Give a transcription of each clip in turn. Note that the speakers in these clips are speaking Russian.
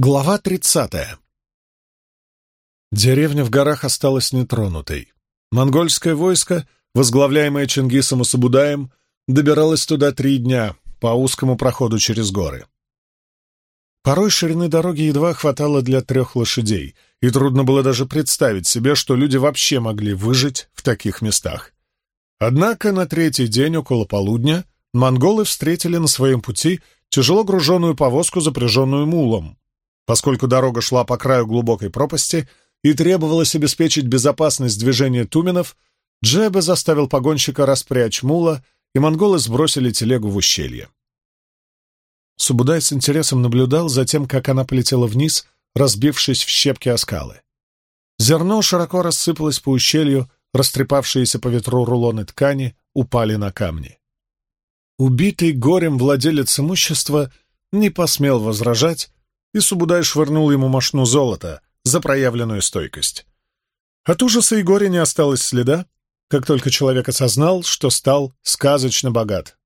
Глава 30. Деревня в горах осталась нетронутой. Монгольское войско, возглавляемое Чингисом и Сабудаем, добиралось туда три дня по узкому проходу через горы. Порой ширины дороги едва хватало для трех лошадей, и трудно было даже представить себе, что люди вообще могли выжить в таких местах. Однако на третий день около полудня монголы встретили на своем пути тяжело груженную повозку, запряженную мулом, поскольку дорога шла по краю глубокой пропасти и требовалось обеспечить безопасность движения туменов, Джеба заставил погонщика распрячь мула, и монголы сбросили телегу в ущелье. Субудай с интересом наблюдал за тем, как она полетела вниз, разбившись в щепки о скалы. Зерно широко рассыпалось по ущелью, растрепавшиеся по ветру рулоны ткани упали на камни. Убитый горем владелец имущества не посмел возражать, и Субудай швырнул ему мошну золота за проявленную стойкость. От ужаса и горя не осталось следа, как только человек осознал, что стал сказочно богат.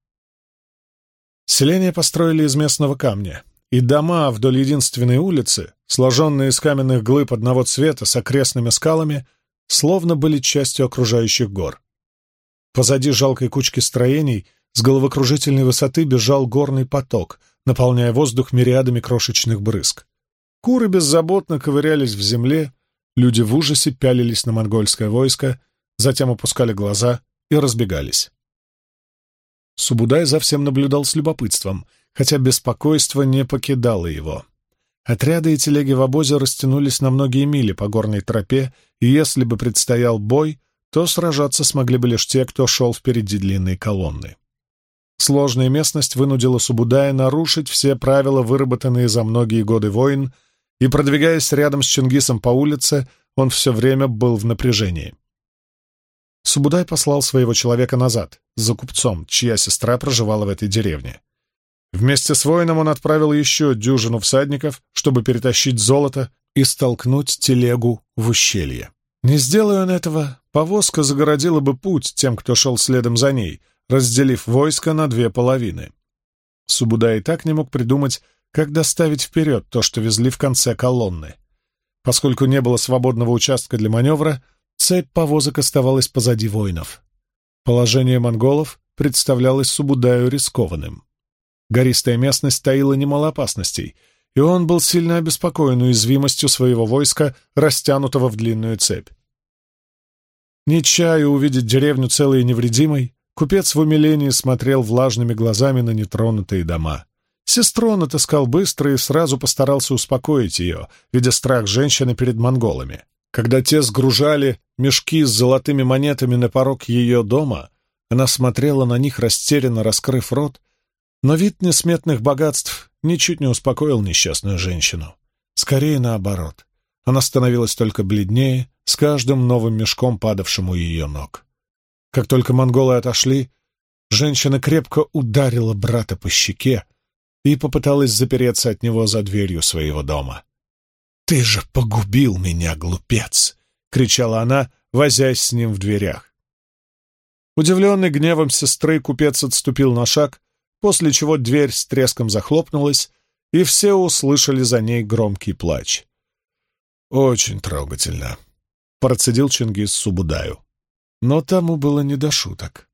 Селение построили из местного камня, и дома вдоль единственной улицы, сложенные из каменных глыб одного цвета с окрестными скалами, словно были частью окружающих гор. Позади жалкой кучки строений с головокружительной высоты бежал горный поток — наполняя воздух мириадами крошечных брызг. Куры беззаботно ковырялись в земле, люди в ужасе пялились на монгольское войско, затем опускали глаза и разбегались. Субудай за всем наблюдал с любопытством, хотя беспокойство не покидало его. Отряды и телеги в обозе растянулись на многие мили по горной тропе, и если бы предстоял бой, то сражаться смогли бы лишь те, кто шел впереди длинной колонны. Сложная местность вынудила Субудая нарушить все правила, выработанные за многие годы войн, и, продвигаясь рядом с Чингисом по улице, он все время был в напряжении. Субудай послал своего человека назад, за купцом, чья сестра проживала в этой деревне. Вместе с воином он отправил еще дюжину всадников, чтобы перетащить золото и столкнуть телегу в ущелье. Не сделая он этого, повозка загородила бы путь тем, кто шел следом за ней, разделив войско на две половины. Субуда и так не мог придумать, как доставить вперед то, что везли в конце колонны. Поскольку не было свободного участка для маневра, цепь повозок оставалась позади воинов. Положение монголов представлялось Субудаю рискованным. Гористая местность таила немало опасностей, и он был сильно обеспокоен уязвимостью своего войска, растянутого в длинную цепь. Не чаю увидеть деревню целой и невредимой, Купец в умилении смотрел влажными глазами на нетронутые дома. Сестру он отыскал быстро и сразу постарался успокоить ее, видя страх женщины перед монголами. Когда те сгружали мешки с золотыми монетами на порог ее дома, она смотрела на них, растерянно раскрыв рот, но вид несметных богатств ничуть не успокоил несчастную женщину. Скорее наоборот. Она становилась только бледнее с каждым новым мешком, падавшим у ее ног. Как только монголы отошли, женщина крепко ударила брата по щеке и попыталась запереться от него за дверью своего дома. «Ты же погубил меня, глупец!» — кричала она, возясь с ним в дверях. Удивленный гневом сестры, купец отступил на шаг, после чего дверь с треском захлопнулась, и все услышали за ней громкий плач. «Очень трогательно», — процедил Чингис Субудаю. Но тому было не до шуток.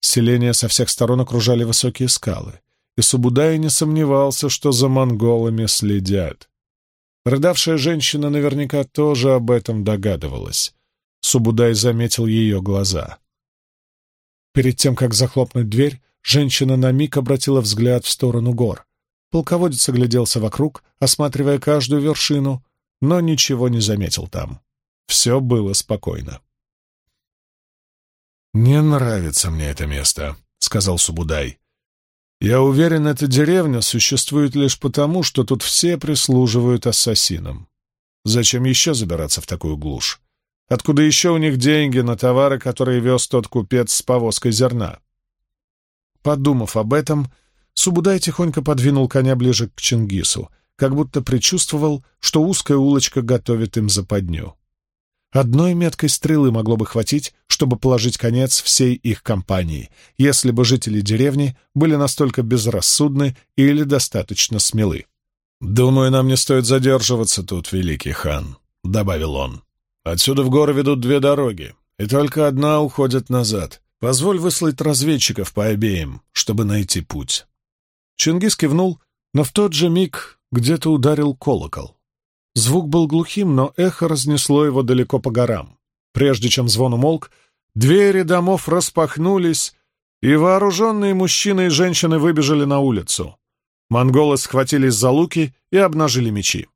Селение со всех сторон окружали высокие скалы, и Субудай не сомневался, что за монголами следят. Рыдавшая женщина наверняка тоже об этом догадывалась. Субудай заметил ее глаза. Перед тем, как захлопнуть дверь, женщина на миг обратила взгляд в сторону гор. Полководец огляделся вокруг, осматривая каждую вершину, но ничего не заметил там. Все было спокойно. «Не нравится мне это место», — сказал Субудай. «Я уверен, эта деревня существует лишь потому, что тут все прислуживают ассасинам. Зачем еще забираться в такую глушь? Откуда еще у них деньги на товары, которые вез тот купец с повозкой зерна?» Подумав об этом, Субудай тихонько подвинул коня ближе к Чингису, как будто предчувствовал, что узкая улочка готовит им западню. Одной меткой стрелы могло бы хватить, чтобы положить конец всей их кампании, если бы жители деревни были настолько безрассудны или достаточно смелы. «Думаю, нам не стоит задерживаться тут, великий хан», — добавил он. «Отсюда в горы ведут две дороги, и только одна уходит назад. Позволь выслать разведчиков по обеим, чтобы найти путь». Чингис кивнул, но в тот же миг где-то ударил колокол. Звук был глухим, но эхо разнесло его далеко по горам. Прежде чем звон умолк, Двери домов распахнулись, и вооруженные мужчины и женщины выбежали на улицу. Монголы схватились за луки и обнажили мечи.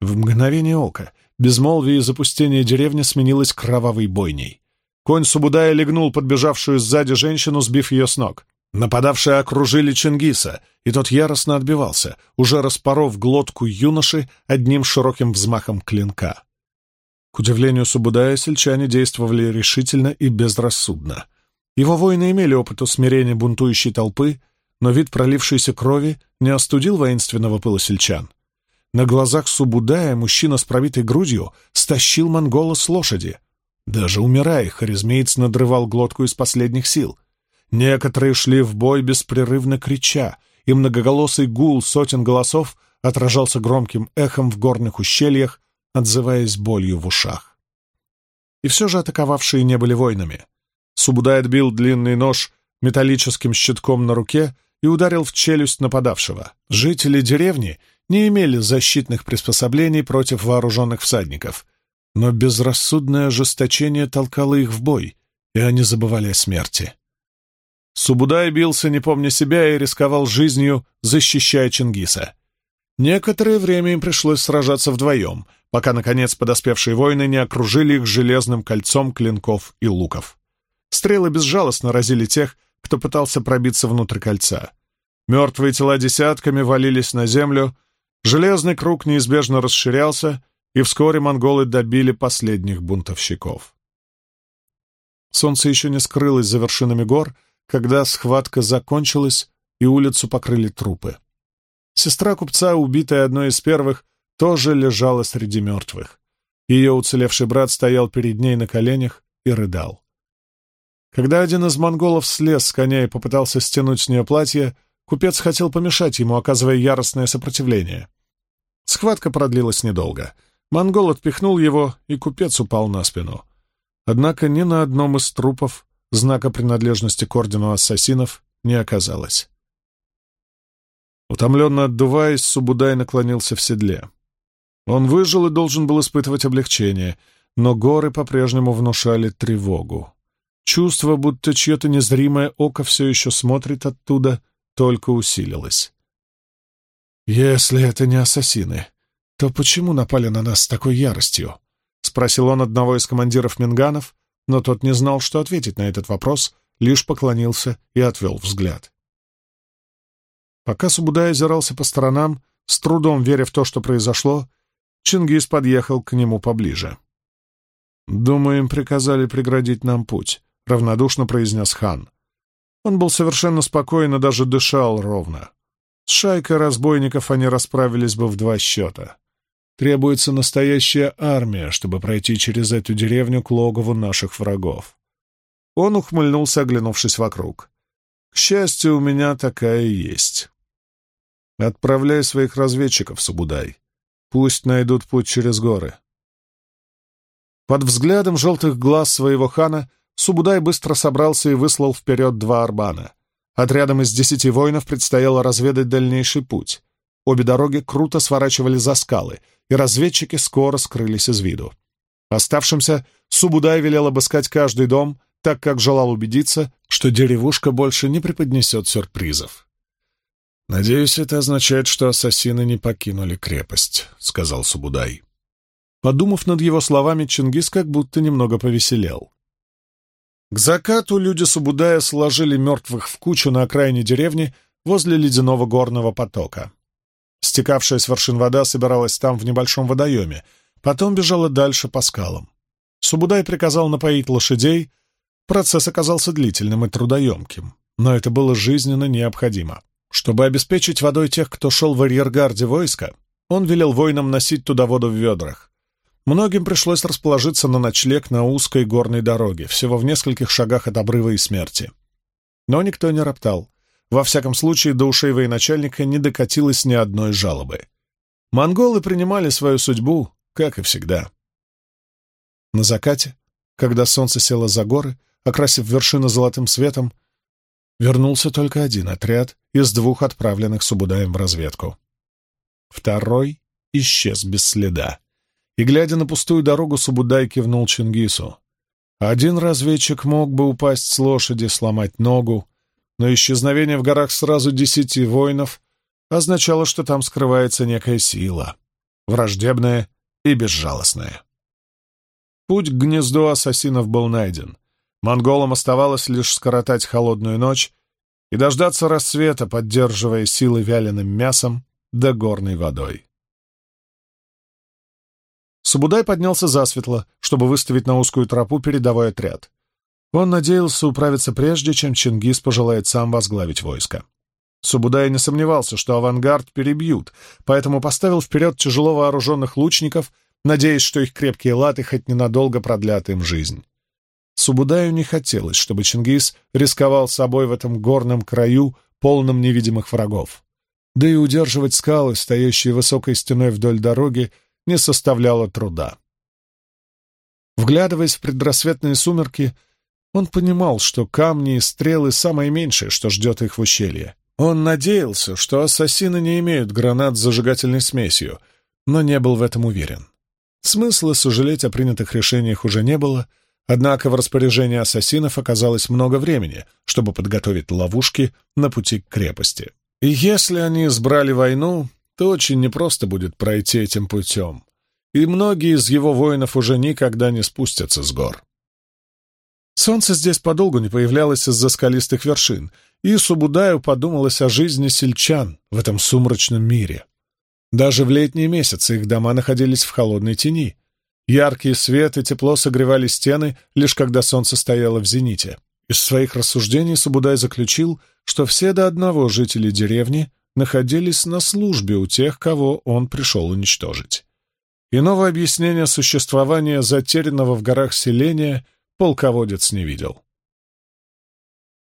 В мгновение ока безмолвие и запустение деревни сменилось кровавой бойней. Конь Субудая легнул подбежавшую сзади женщину, сбив ее с ног. Нападавшие окружили Чингиса, и тот яростно отбивался, уже распоров глотку юноши одним широким взмахом клинка. К удивлению Субудая, сельчане действовали решительно и безрассудно. Его воины имели опыт усмирения бунтующей толпы, но вид пролившейся крови не остудил воинственного пыла сельчан. На глазах Субудая мужчина с пробитой грудью стащил монгола с лошади. Даже умирая, харизмеец надрывал глотку из последних сил. Некоторые шли в бой беспрерывно крича, и многоголосый гул сотен голосов отражался громким эхом в горных ущельях, отзываясь болью в ушах. И все же атаковавшие не были воинами. Субудай отбил длинный нож металлическим щитком на руке и ударил в челюсть нападавшего. Жители деревни не имели защитных приспособлений против вооруженных всадников, но безрассудное ожесточение толкало их в бой, и они забывали о смерти. Субудай бился, не помня себя, и рисковал жизнью, защищая Чингиса. Некоторое время им пришлось сражаться вдвоем, пока, наконец, подоспевшие воины не окружили их железным кольцом клинков и луков. Стрелы безжалостно разили тех, кто пытался пробиться внутрь кольца. Мертвые тела десятками валились на землю, железный круг неизбежно расширялся, и вскоре монголы добили последних бунтовщиков. Солнце еще не скрылось за вершинами гор, когда схватка закончилась, и улицу покрыли трупы. Сестра купца, убитая одной из первых, тоже лежала среди мертвых. Ее уцелевший брат стоял перед ней на коленях и рыдал. Когда один из монголов слез с коня и попытался стянуть с нее платье, купец хотел помешать ему, оказывая яростное сопротивление. Схватка продлилась недолго. Монгол отпихнул его, и купец упал на спину. Однако ни на одном из трупов знака принадлежности к ордену ассасинов не оказалось. Утомленно отдуваясь, Субудай наклонился в седле. Он выжил и должен был испытывать облегчение, но горы по-прежнему внушали тревогу. Чувство, будто чье-то незримое око все еще смотрит оттуда, только усилилось. «Если это не ассасины, то почему напали на нас с такой яростью?» — спросил он одного из командиров Минганов, но тот не знал, что ответить на этот вопрос, лишь поклонился и отвел взгляд. Пока Субудай озирался по сторонам, с трудом веря в то, что произошло, Чингис подъехал к нему поближе. «Думаю, им приказали преградить нам путь», — равнодушно произнес хан. Он был совершенно спокоен и даже дышал ровно. С шайкой разбойников они расправились бы в два счета. Требуется настоящая армия, чтобы пройти через эту деревню к логову наших врагов. Он ухмыльнулся, оглянувшись вокруг. «К счастью, у меня такая есть». «Отправляй своих разведчиков, Субудай», Пусть найдут путь через горы. Под взглядом желтых глаз своего хана Субудай быстро собрался и выслал вперед два арбана. Отрядом из десяти воинов предстояло разведать дальнейший путь. Обе дороги круто сворачивали за скалы, и разведчики скоро скрылись из виду. Оставшимся Субудай велел обыскать каждый дом, так как желал убедиться, что деревушка больше не преподнесет сюрпризов. «Надеюсь, это означает, что ассасины не покинули крепость», — сказал Субудай. Подумав над его словами, Чингис как будто немного повеселел. К закату люди Субудая сложили мертвых в кучу на окраине деревни возле ледяного горного потока. Стекавшая с вершин вода собиралась там в небольшом водоеме, потом бежала дальше по скалам. Субудай приказал напоить лошадей. Процесс оказался длительным и трудоемким, но это было жизненно необходимо. Чтобы обеспечить водой тех, кто шел в арьергарде войска, он велел воинам носить туда воду в ведрах. Многим пришлось расположиться на ночлег на узкой горной дороге, всего в нескольких шагах от обрыва и смерти. Но никто не роптал. Во всяком случае, до ушей военачальника не докатилось ни одной жалобы. Монголы принимали свою судьбу, как и всегда. На закате, когда солнце село за горы, окрасив вершины золотым светом, вернулся только один отряд из двух отправленных Субудаем в разведку. Второй исчез без следа. И, глядя на пустую дорогу, Субудай кивнул Чингису. Один разведчик мог бы упасть с лошади, сломать ногу, но исчезновение в горах сразу десяти воинов означало, что там скрывается некая сила, враждебная и безжалостная. Путь к гнезду ассасинов был найден. Монголам оставалось лишь скоротать холодную ночь и дождаться рассвета, поддерживая силы вяленым мясом да горной водой. Субудай поднялся засветло, чтобы выставить на узкую тропу передовой отряд. Он надеялся управиться прежде, чем Чингис пожелает сам возглавить войско. Субудай не сомневался, что авангард перебьют, поэтому поставил вперед тяжело вооруженных лучников, надеясь, что их крепкие латы хоть ненадолго продлят им жизнь. Субудаю не хотелось, чтобы Чингис рисковал собой в этом горном краю, полном невидимых врагов. Да и удерживать скалы, стоящие высокой стеной вдоль дороги, не составляло труда. Вглядываясь в предрассветные сумерки, он понимал, что камни и стрелы — самое меньшее, что ждет их в ущелье. Он надеялся, что ассасины не имеют гранат с зажигательной смесью, но не был в этом уверен. Смысла сожалеть о принятых решениях уже не было — Однако в распоряжении ассасинов оказалось много времени, чтобы подготовить ловушки на пути к крепости. И если они избрали войну, то очень непросто будет пройти этим путем, и многие из его воинов уже никогда не спустятся с гор. Солнце здесь подолгу не появлялось из-за скалистых вершин, и Субудаю подумалось о жизни сельчан в этом сумрачном мире. Даже в летние месяцы их дома находились в холодной тени, Яркий свет и тепло согревали стены, лишь когда солнце стояло в зените. Из своих рассуждений Субудай заключил, что все до одного жители деревни находились на службе у тех, кого он пришел уничтожить. Иного объяснения существования затерянного в горах селения полководец не видел.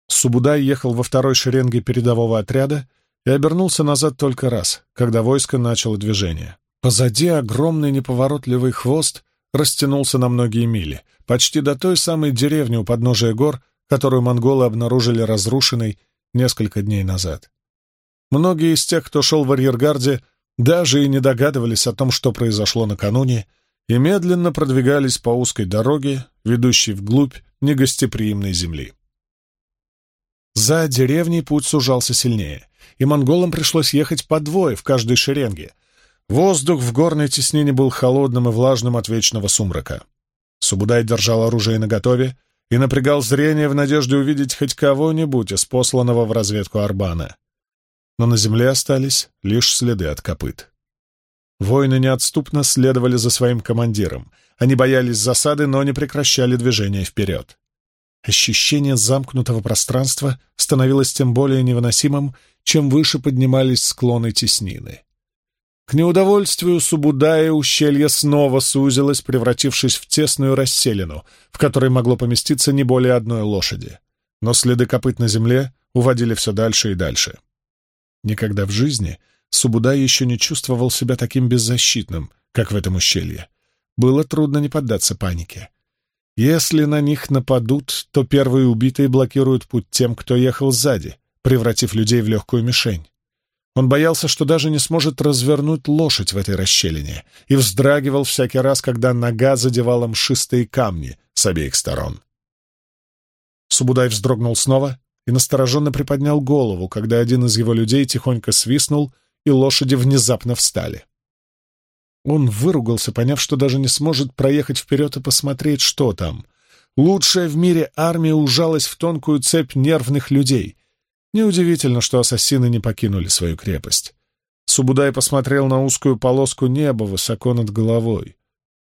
Субудай ехал во второй шеренге передового отряда и обернулся назад только раз, когда войско начало движение. Позади огромный неповоротливый хвост растянулся на многие мили, почти до той самой деревни у подножия гор, которую монголы обнаружили разрушенной несколько дней назад. Многие из тех, кто шел в арьергарде, даже и не догадывались о том, что произошло накануне, и медленно продвигались по узкой дороге, ведущей вглубь негостеприимной земли. За деревней путь сужался сильнее, и монголам пришлось ехать по двое в каждой шеренге — Воздух в горной теснине был холодным и влажным от вечного сумрака. Субудай держал оружие наготове и напрягал зрение в надежде увидеть хоть кого-нибудь из посланного в разведку Арбана. Но на земле остались лишь следы от копыт. Воины неотступно следовали за своим командиром. Они боялись засады, но не прекращали движение вперед. Ощущение замкнутого пространства становилось тем более невыносимым, чем выше поднимались склоны теснины. К неудовольствию Субудая ущелье снова сузилось, превратившись в тесную расселину, в которой могло поместиться не более одной лошади. Но следы копыт на земле уводили все дальше и дальше. Никогда в жизни Субудай еще не чувствовал себя таким беззащитным, как в этом ущелье. Было трудно не поддаться панике. Если на них нападут, то первые убитые блокируют путь тем, кто ехал сзади, превратив людей в легкую мишень. Он боялся, что даже не сможет развернуть лошадь в этой расщелине, и вздрагивал всякий раз, когда нога задевала мшистые камни с обеих сторон. Субудай вздрогнул снова и настороженно приподнял голову, когда один из его людей тихонько свистнул, и лошади внезапно встали. Он выругался, поняв, что даже не сможет проехать вперед и посмотреть, что там. Лучшая в мире армия ужалась в тонкую цепь нервных людей — Неудивительно, что ассасины не покинули свою крепость. Субудай посмотрел на узкую полоску неба высоко над головой.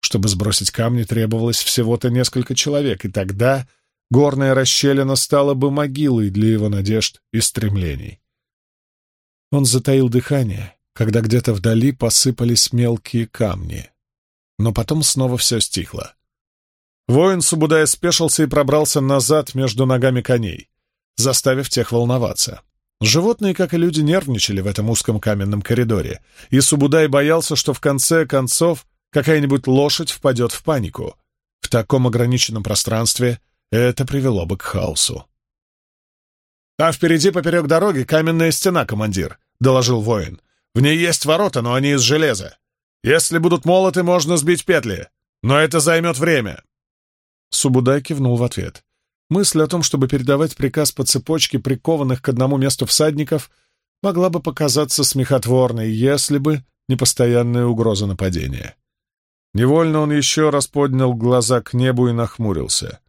Чтобы сбросить камни, требовалось всего-то несколько человек, и тогда горная расщелина стала бы могилой для его надежд и стремлений. Он затаил дыхание, когда где-то вдали посыпались мелкие камни. Но потом снова все стихло. Воин Субудая спешился и пробрался назад между ногами коней заставив тех волноваться. Животные, как и люди, нервничали в этом узком каменном коридоре, и Субудай боялся, что в конце концов какая-нибудь лошадь впадет в панику. В таком ограниченном пространстве это привело бы к хаосу. «А впереди поперек дороги каменная стена, командир», — доложил воин. «В ней есть ворота, но они из железа. Если будут молоты, можно сбить петли, но это займет время». Субудай кивнул в ответ. Мысль о том, чтобы передавать приказ по цепочке прикованных к одному месту всадников, могла бы показаться смехотворной, если бы не постоянная угроза нападения. Невольно он еще раз поднял глаза к небу и нахмурился.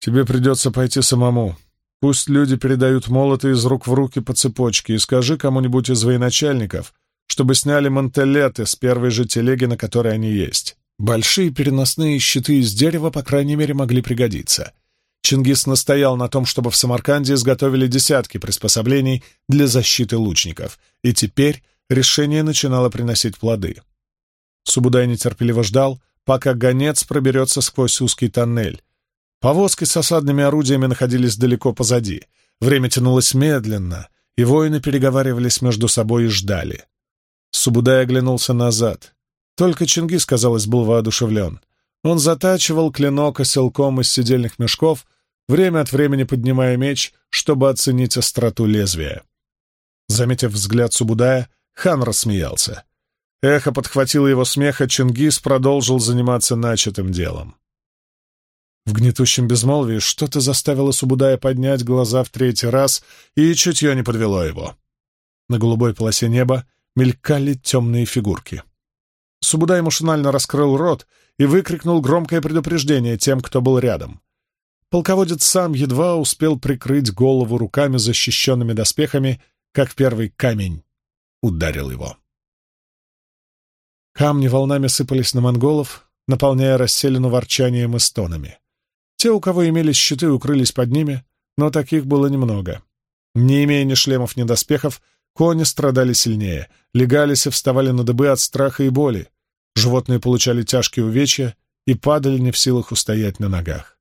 «Тебе придется пойти самому. Пусть люди передают молоты из рук в руки по цепочке и скажи кому-нибудь из военачальников, чтобы сняли мантелеты с первой же телеги, на которой они есть. Большие переносные щиты из дерева, по крайней мере, могли пригодиться. Чингис настоял на том, чтобы в Самарканде изготовили десятки приспособлений для защиты лучников, и теперь решение начинало приносить плоды. Субудай нетерпеливо ждал, пока гонец проберется сквозь узкий тоннель. Повозки с осадными орудиями находились далеко позади. Время тянулось медленно, и воины переговаривались между собой и ждали. Субудай оглянулся назад. Только Чингис, казалось, был воодушевлен — он затачивал клинок оселком из седельных мешков, время от времени поднимая меч, чтобы оценить остроту лезвия. Заметив взгляд Субудая, хан рассмеялся. Эхо подхватило его смех, а Чингис продолжил заниматься начатым делом. В гнетущем безмолвии что-то заставило Субудая поднять глаза в третий раз, и чутье не подвело его. На голубой полосе неба мелькали темные фигурки. Субудай машинально раскрыл рот и выкрикнул громкое предупреждение тем, кто был рядом. Полководец сам едва успел прикрыть голову руками, защищенными доспехами, как первый камень ударил его. Камни волнами сыпались на монголов, наполняя расселину ворчанием и стонами. Те, у кого имелись щиты, укрылись под ними, но таких было немного. Не имея ни шлемов, ни доспехов, Кони страдали сильнее, легались и вставали на дыбы от страха и боли. Животные получали тяжкие увечья и падали не в силах устоять на ногах.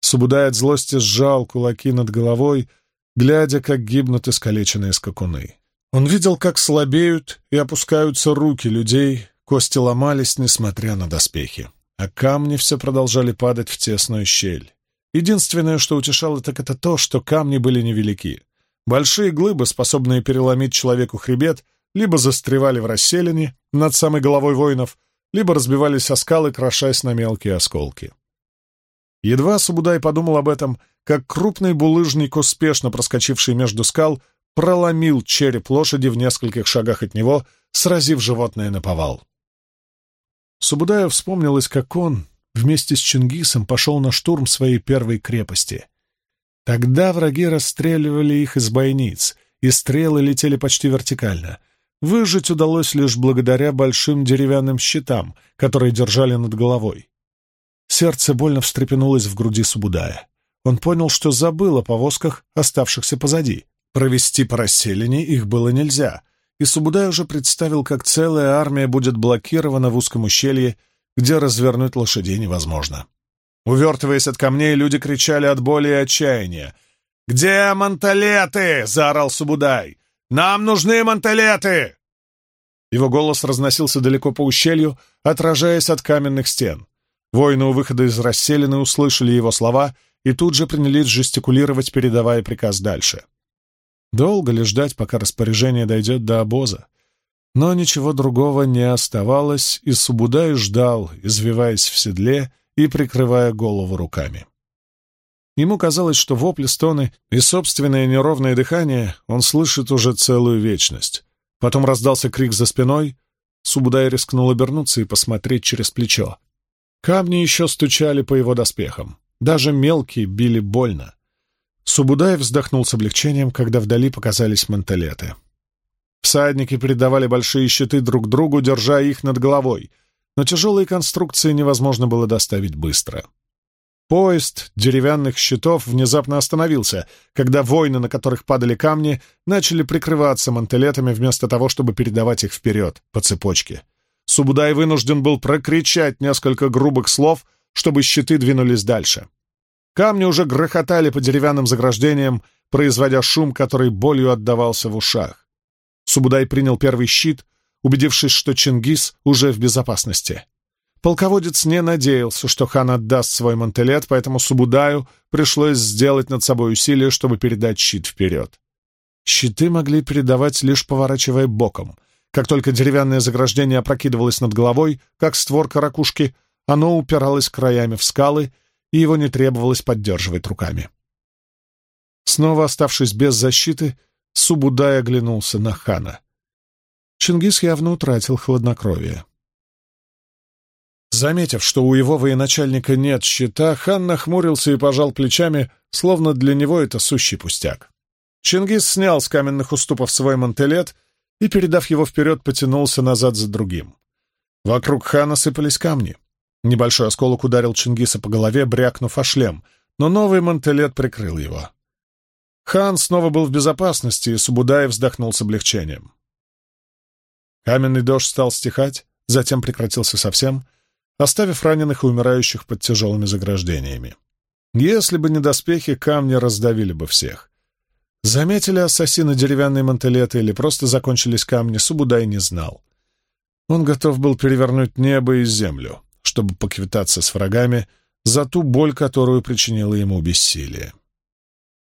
Субудай от злости сжал кулаки над головой, глядя, как гибнут искалеченные скакуны. Он видел, как слабеют и опускаются руки людей, кости ломались, несмотря на доспехи, а камни все продолжали падать в тесную щель. Единственное, что утешало, так это то, что камни были невелики. Большие глыбы, способные переломить человеку хребет, либо застревали в расселине над самой головой воинов, либо разбивались о скалы, крошась на мелкие осколки. Едва Субудай подумал об этом, как крупный булыжник, успешно проскочивший между скал, проломил череп лошади в нескольких шагах от него, сразив животное на повал. Субудаев вспомнилось, как он вместе с Чингисом пошел на штурм своей первой крепости — Тогда враги расстреливали их из бойниц, и стрелы летели почти вертикально. Выжить удалось лишь благодаря большим деревянным щитам, которые держали над головой. Сердце больно встрепенулось в груди Субудая. Он понял, что забыл о повозках, оставшихся позади. Провести по расселине их было нельзя, и Субудай уже представил, как целая армия будет блокирована в узком ущелье, где развернуть лошадей невозможно. Увертываясь от камней, люди кричали от боли и отчаяния. «Где манталеты?» — заорал Субудай. «Нам нужны манталеты!» Его голос разносился далеко по ущелью, отражаясь от каменных стен. Воины у выхода из расселины услышали его слова и тут же принялись жестикулировать, передавая приказ дальше. Долго ли ждать, пока распоряжение дойдет до обоза? Но ничего другого не оставалось, и Субудай ждал, извиваясь в седле и прикрывая голову руками. Ему казалось, что вопли, стоны и собственное неровное дыхание он слышит уже целую вечность. Потом раздался крик за спиной. Субудай рискнул обернуться и посмотреть через плечо. Камни еще стучали по его доспехам. Даже мелкие били больно. Субудай вздохнул с облегчением, когда вдали показались мантелеты. Всадники передавали большие щиты друг другу, держа их над головой — но тяжелые конструкции невозможно было доставить быстро. Поезд деревянных щитов внезапно остановился, когда воины, на которых падали камни, начали прикрываться мантелетами вместо того, чтобы передавать их вперед, по цепочке. Субудай вынужден был прокричать несколько грубых слов, чтобы щиты двинулись дальше. Камни уже грохотали по деревянным заграждениям, производя шум, который болью отдавался в ушах. Субудай принял первый щит — убедившись, что Чингис уже в безопасности. Полководец не надеялся, что хан отдаст свой мантелет, поэтому Субудаю пришлось сделать над собой усилие, чтобы передать щит вперед. Щиты могли передавать, лишь поворачивая боком. Как только деревянное заграждение опрокидывалось над головой, как створка ракушки, оно упиралось краями в скалы, и его не требовалось поддерживать руками. Снова оставшись без защиты, Субудай оглянулся на хана — Чингис явно утратил хладнокровие. Заметив, что у его военачальника нет щита, хан нахмурился и пожал плечами, словно для него это сущий пустяк. Чингис снял с каменных уступов свой мантелет и, передав его вперед, потянулся назад за другим. Вокруг хана сыпались камни. Небольшой осколок ударил Чингиса по голове, брякнув о шлем, но новый мантелет прикрыл его. Хан снова был в безопасности, и Субудаев вздохнул с облегчением. Каменный дождь стал стихать, затем прекратился совсем, оставив раненых и умирающих под тяжелыми заграждениями. Если бы не доспехи, камни раздавили бы всех. Заметили ассасины деревянные мантелеты или просто закончились камни, Субудай не знал. Он готов был перевернуть небо и землю, чтобы поквитаться с врагами за ту боль, которую причинило ему бессилие.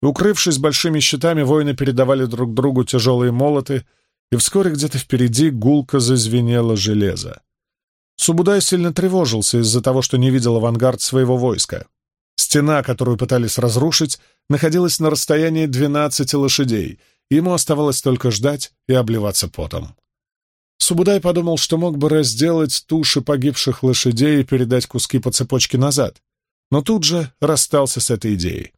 Укрывшись большими щитами, воины передавали друг другу тяжелые молоты — и вскоре где-то впереди гулко зазвенело железо. Субудай сильно тревожился из-за того, что не видел авангард своего войска. Стена, которую пытались разрушить, находилась на расстоянии 12 лошадей, и ему оставалось только ждать и обливаться потом. Субудай подумал, что мог бы разделать туши погибших лошадей и передать куски по цепочке назад, но тут же расстался с этой идеей.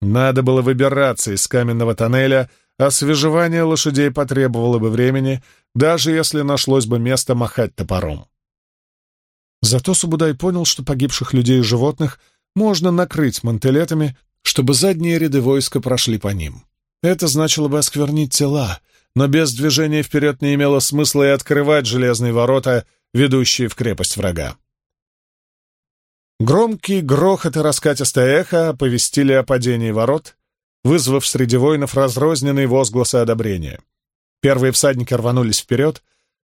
Надо было выбираться из каменного тоннеля — Освежевание лошадей потребовало бы времени, даже если нашлось бы место махать топором. Зато Субудай понял, что погибших людей и животных можно накрыть мантелетами, чтобы задние ряды войска прошли по ним. Это значило бы осквернить тела, но без движения вперед не имело смысла и открывать железные ворота, ведущие в крепость врага. Громкий грохот и раскатистое эхо оповестили о падении ворот, вызвав среди воинов разрозненные возгласы одобрения. Первые всадники рванулись вперед,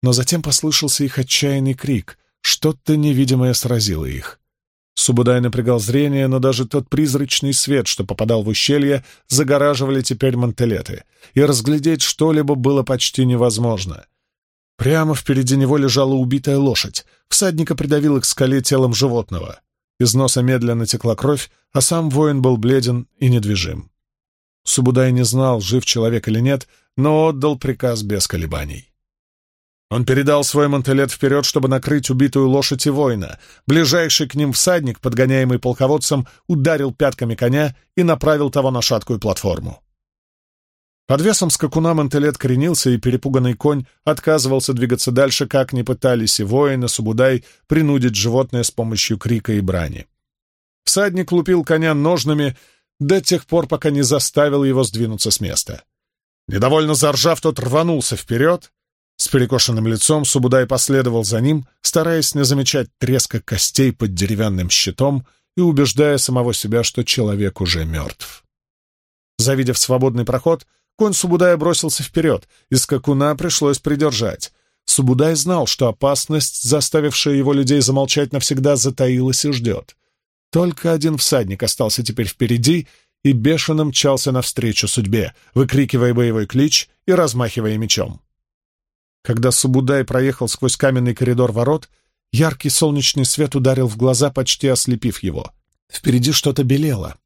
но затем послышался их отчаянный крик. Что-то невидимое сразило их. Субудай напрягал зрение, но даже тот призрачный свет, что попадал в ущелье, загораживали теперь мантелеты, и разглядеть что-либо было почти невозможно. Прямо впереди него лежала убитая лошадь. Всадника придавило к скале телом животного. Из носа медленно текла кровь, а сам воин был бледен и недвижим. Субудай не знал, жив человек или нет, но отдал приказ без колебаний. Он передал свой мантелет вперед, чтобы накрыть убитую лошадь и воина. Ближайший к ним всадник, подгоняемый полководцем, ударил пятками коня и направил того на шаткую платформу. Под весом скакуна мантелет кренился, и перепуганный конь отказывался двигаться дальше, как не пытались и воины, Субудай принудить животное с помощью крика и брани. Всадник лупил коня ножными, до тех пор, пока не заставил его сдвинуться с места. Недовольно заржав, тот рванулся вперед. С перекошенным лицом Субудай последовал за ним, стараясь не замечать треска костей под деревянным щитом и убеждая самого себя, что человек уже мертв. Завидев свободный проход, конь Субудая бросился вперед, и скакуна пришлось придержать. Субудай знал, что опасность, заставившая его людей замолчать навсегда, затаилась и ждет. Только один всадник остался теперь впереди и бешено мчался навстречу судьбе, выкрикивая боевой клич и размахивая мечом. Когда Субудай проехал сквозь каменный коридор ворот, яркий солнечный свет ударил в глаза, почти ослепив его. Впереди что-то белело.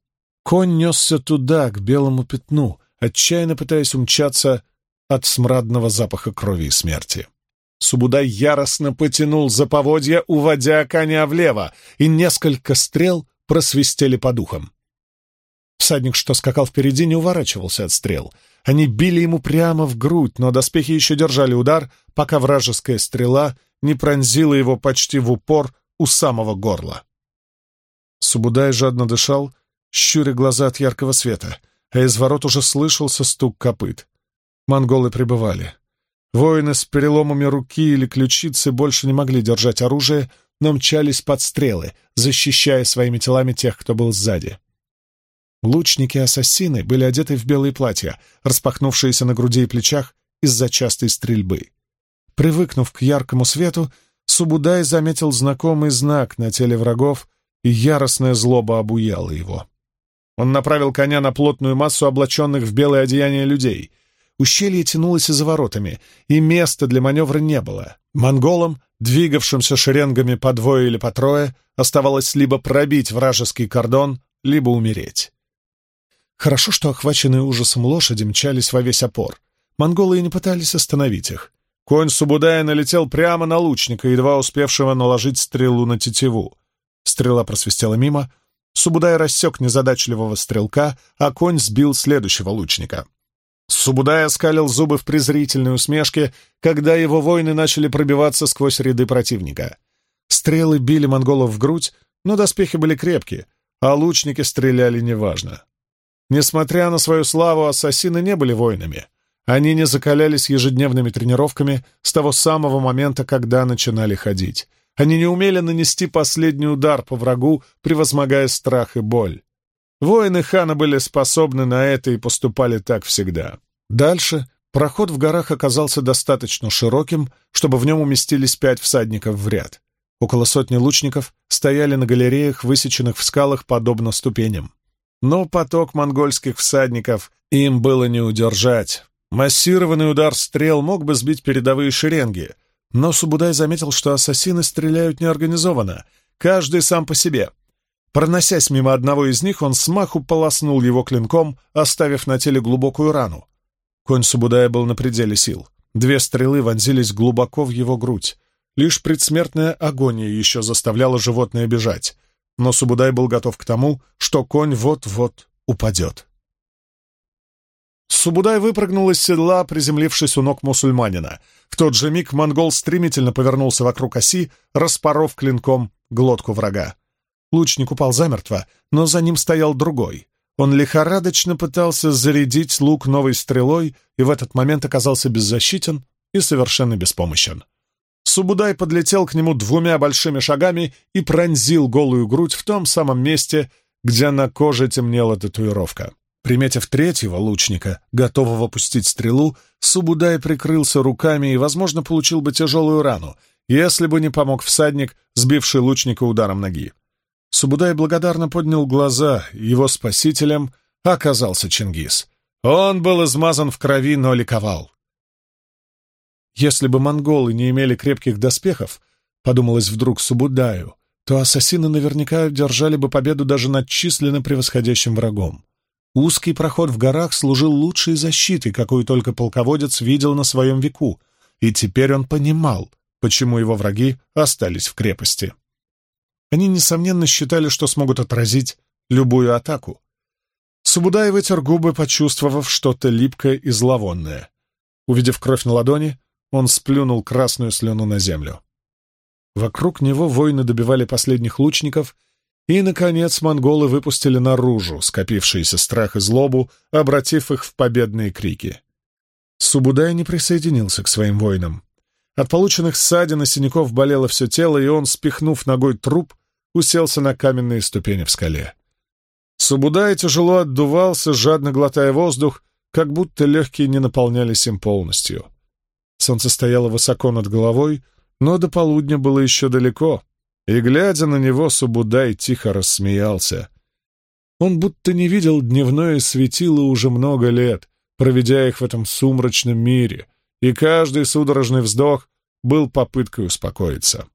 Конь несся туда, к белому пятну, отчаянно пытаясь умчаться от смрадного запаха крови и смерти. Субудай яростно потянул за поводья, уводя коня влево, и несколько стрел просвистели по духам. Всадник, что скакал впереди, не уворачивался от стрел. Они били ему прямо в грудь, но доспехи еще держали удар, пока вражеская стрела не пронзила его почти в упор у самого горла. Субудай жадно дышал, щуря глаза от яркого света, а из ворот уже слышался стук копыт. Монголы прибывали. Воины с переломами руки или ключицы больше не могли держать оружие, но мчались под стрелы, защищая своими телами тех, кто был сзади. Лучники-ассасины были одеты в белые платья, распахнувшиеся на груди и плечах из-за частой стрельбы. Привыкнув к яркому свету, Субудай заметил знакомый знак на теле врагов, и яростная злоба обуяла его. Он направил коня на плотную массу облаченных в белое одеяние людей — Ущелье тянулось и за воротами, и места для маневра не было. Монголам, двигавшимся шеренгами по двое или по трое, оставалось либо пробить вражеский кордон, либо умереть. Хорошо, что охваченные ужасом лошади мчались во весь опор. Монголы и не пытались остановить их. Конь Субудая налетел прямо на лучника, едва успевшего наложить стрелу на тетиву. Стрела просвистела мимо. Субудай рассек незадачливого стрелка, а конь сбил следующего лучника. Субудай оскалил зубы в презрительной усмешке, когда его воины начали пробиваться сквозь ряды противника. Стрелы били монголов в грудь, но доспехи были крепкие, а лучники стреляли неважно. Несмотря на свою славу, ассасины не были воинами. Они не закалялись ежедневными тренировками с того самого момента, когда начинали ходить. Они не умели нанести последний удар по врагу, превозмогая страх и боль. Воины хана были способны на это и поступали так всегда. Дальше проход в горах оказался достаточно широким, чтобы в нем уместились пять всадников в ряд. Около сотни лучников стояли на галереях, высеченных в скалах, подобно ступеням. Но поток монгольских всадников им было не удержать. Массированный удар стрел мог бы сбить передовые шеренги, но Субудай заметил, что ассасины стреляют неорганизованно, каждый сам по себе, Проносясь мимо одного из них, он смаху полоснул его клинком, оставив на теле глубокую рану. Конь Субудая был на пределе сил. Две стрелы вонзились глубоко в его грудь. Лишь предсмертная агония еще заставляла животное бежать, но Субудай был готов к тому, что конь вот-вот упадет. Субудай выпрыгнул из седла, приземлившись у ног мусульманина. В тот же миг монгол стремительно повернулся вокруг оси, распоров клинком глотку врага. Лучник упал замертво, но за ним стоял другой. Он лихорадочно пытался зарядить лук новой стрелой и в этот момент оказался беззащитен и совершенно беспомощен. Субудай подлетел к нему двумя большими шагами и пронзил голую грудь в том самом месте, где на коже темнела татуировка. Приметив третьего лучника, готового пустить стрелу, Субудай прикрылся руками и, возможно, получил бы тяжелую рану, если бы не помог всадник, сбивший лучника ударом ноги. Субудай благодарно поднял глаза, его спасителем оказался Чингис. Он был измазан в крови, но ликовал. Если бы монголы не имели крепких доспехов, подумалось вдруг Субудаю, то ассасины наверняка держали бы победу даже над численно превосходящим врагом. Узкий проход в горах служил лучшей защитой, какую только полководец видел на своем веку, и теперь он понимал, почему его враги остались в крепости. Они, несомненно, считали, что смогут отразить любую атаку. Субудай вытер губы, почувствовав что-то липкое и зловонное. Увидев кровь на ладони, он сплюнул красную слюну на землю. Вокруг него воины добивали последних лучников, и, наконец, монголы выпустили наружу скопившиеся страх и злобу, обратив их в победные крики. Субудай не присоединился к своим воинам. От полученных ссадин и синяков болело все тело, и он, спихнув ногой труп, уселся на каменные ступени в скале. Субудай тяжело отдувался, жадно глотая воздух, как будто легкие не наполнялись им полностью. Солнце стояло высоко над головой, но до полудня было еще далеко, и, глядя на него, Субудай тихо рассмеялся. Он будто не видел дневное светило уже много лет, проведя их в этом сумрачном мире, и каждый судорожный вздох был попыткой успокоиться.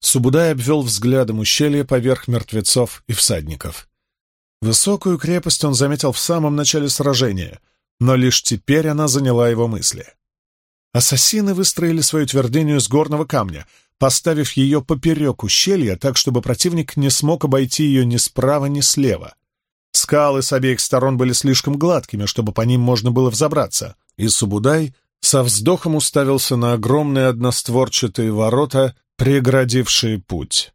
Субудай обвел взглядом ущелье поверх мертвецов и всадников. Высокую крепость он заметил в самом начале сражения, но лишь теперь она заняла его мысли. Ассасины выстроили свою твердыню из горного камня, поставив ее поперек ущелья, так чтобы противник не смог обойти ее ни справа, ни слева. Скалы с обеих сторон были слишком гладкими, чтобы по ним можно было взобраться, и Субудай со вздохом уставился на огромные одностворчатые ворота преградившие путь.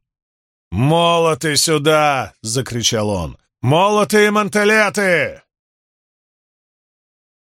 «Молоты сюда!» — закричал он. «Молоты и мантелеты!»